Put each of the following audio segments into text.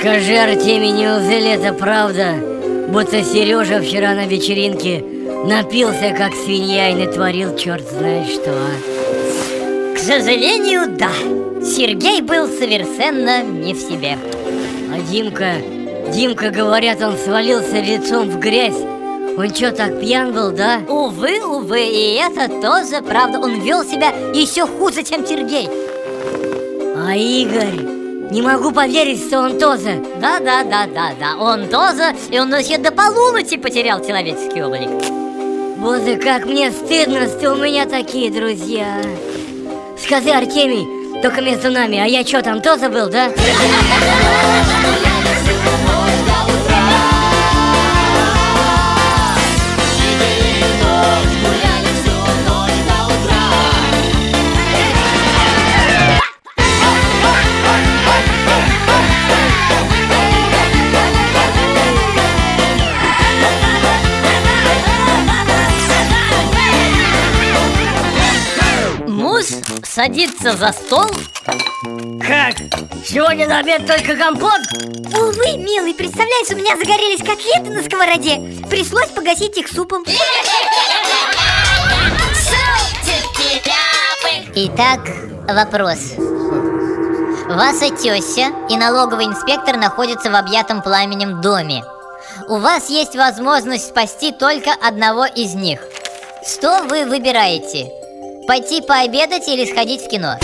Скажи, Артемий, неужели это правда? Будто Сережа вчера на вечеринке напился как свинья и натворил черт знает что а? К сожалению, да Сергей был совершенно не в себе А Димка, Димка, говорят, он свалился лицом в грязь Он что, так пьян был, да? Увы, увы, и это тоже правда Он вел себя еще хуже, чем Сергей А Игорь... Не могу поверить, что он тоже. Да, да, да, да, да, он тоже И он еще до полуночи потерял человеческий облик. Боже, как мне стыдно, что у меня такие друзья. Скажи, Артемий, только между нами, а я что, там тоже был, да? Муж садится за стол Как? Сегодня на обед только компот? Увы, милый, представляешь, у меня загорелись котлеты на сковороде Пришлось погасить их супом Итак, вопрос Ваша теща и налоговый инспектор находятся в объятом пламенем доме У вас есть возможность спасти только одного из них Что вы выбираете? Пойти пообедать или сходить в кино?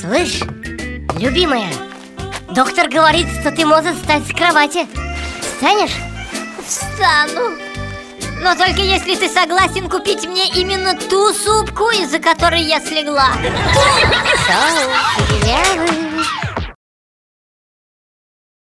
Слышь, любимая Доктор говорит, что ты можешь встать с кровати Встанешь? Встану. Но только если ты согласен купить мне именно ту супку, из-за которой я слегла. Соус,